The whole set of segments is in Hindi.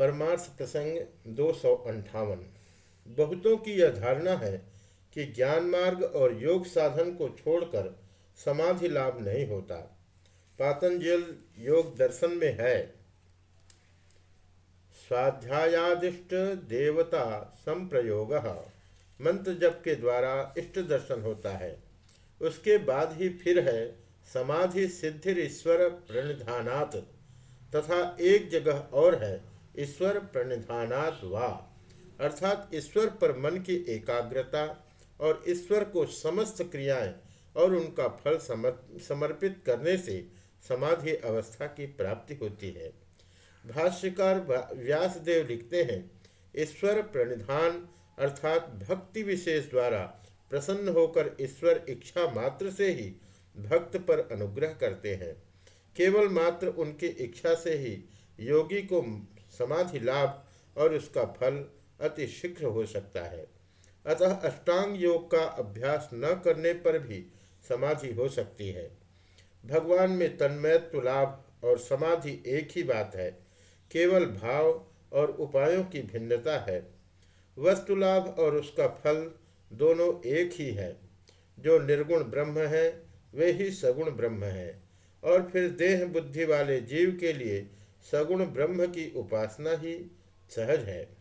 परमार्थ प्रसंग दो सौ अंठावन। बहुतों की यह धारणा है कि ज्ञान मार्ग और योग साधन को छोड़कर समाधि लाभ नहीं होता। पातंजल योग दर्शन में है। स्वाध्यायादिष्ट देवता संप्रयोग। मंत्र जप के द्वारा इष्ट दर्शन होता है। उसके बाद ही फिर है समाधि सिद्धिर ईश्वर प्रणिधानात। तथा एक जगह और है ईश्वर प्रणिधानात् वा। अर्थात ईश्वर पर मन की एकाग्रता और ईश्वर को समस्त क्रियाएँ और उनका फल समर्पित करने से समाधि अवस्था की प्राप्ति होती है। भाष्यकार व्यासदेव लिखते हैं, ईश्वर प्रणिधान अर्थात भक्ति विशेष द्वारा प्रसन्न होकर ईश्वर इच्छा मात्र से ही भक्त पर अनुग्रह करते हैं। केवल मात्र उनकी इच्छा से ही योगी को समाधि लाभ और उसका फल अति शीघ्र हो सकता है। अतः अष्टांग योग का अभ्यास न करने पर भी समाधि हो सकती है। भगवान में तन्मयत्व लाभ और समाधि एक ही बात है। केवल भाव और उपायों की भिन्नता है। वस्तु लाभ और उसका फल दोनों एक ही है। जो निर्गुण ब्रह्म है, वे ही सगुण ब्रह्म है। और फिर देह बुद्धि वाले जीव के लिए सगुण ब्रह्म की उपासना ही सहज है।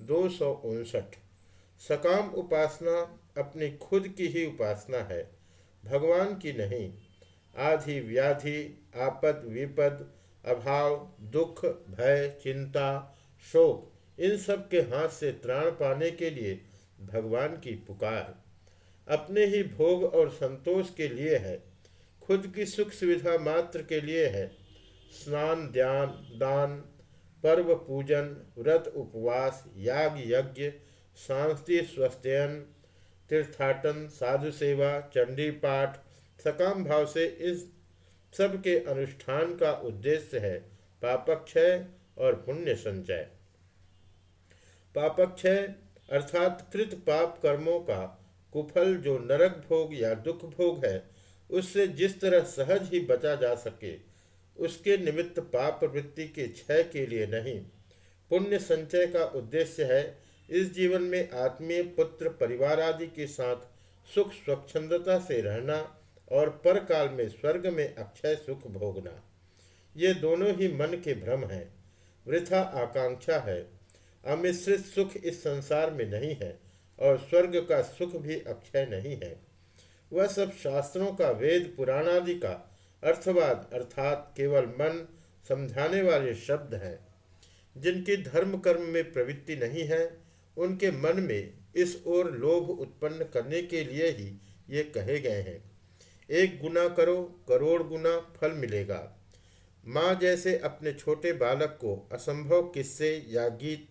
दो सौ उनसठ। सकाम उपासना अपनी खुद की ही उपासना है। भगवान की नहीं। आधि व्याधि, आपद, विपद, अभाव, दुख, भय, चिंता, शोक, इन सब के हाथ से त्राण पाने के लिए भगवान की पुकार। अपने ही भोग और संतोष के लिए है। खुद की सुख सुविधा मात्र के लिए है। स्नान, ध्यान, दान, पर्व, पूजन, व्रत, उपवास, याग, यज्ञ शांति स्वस्थयन, तीर्थाटन, साधु सेवा, चंडी पाठ, सकाम भाव से इस सब के अनुष्ठान का उद्देश्य है पापक्षय और पुण्य संचय। पापक्षय अर्थात कृत पाप कर्मों का कुफल जो नरक भोग या दुख भोग है, उससे जिस तरह सहज ही बचा जा सके उसके निमित्त पाप वृत्ति के क्षय के लिए नहीं। पुण्य संचय का उद्देश्य है इस जीवन में आत्मीय पुत्र परिवार आदि के साथ सुख स्वच्छंदता से रहना और परकाल में स्वर्ग में अक्षय सुख भोगना। ये दोनों ही मन के भ्रम हैं। वृथा आकांक्षा है। अमिश्रित सुख इस संसार में नहीं है और स्वर्ग का सुख भी अक्षय नहीं है। वह सब शास्त्रों का वेद पुराण आदि का अर्थवाद अर्थात केवल मन समझाने वाले शब्द हैं, जिनकी धर्म कर्म में प्रवृत्ति नहीं है, उनके मन में इस ओर लोभ उत्पन्न करने के लिए ही ये कहे गए हैं। एक गुना करो, करोड़ गुना फल मिलेगा। माँ जैसे अपने छोटे बालक को असंभव किस्से या गीत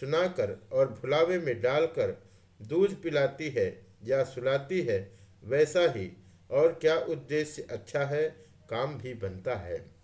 सुनाकर और भुलावे में डालकर दूध पिलाती है या सुलाती है, वैसा ही और क्या उद्देश्य अच्छा है काम भी बनता है।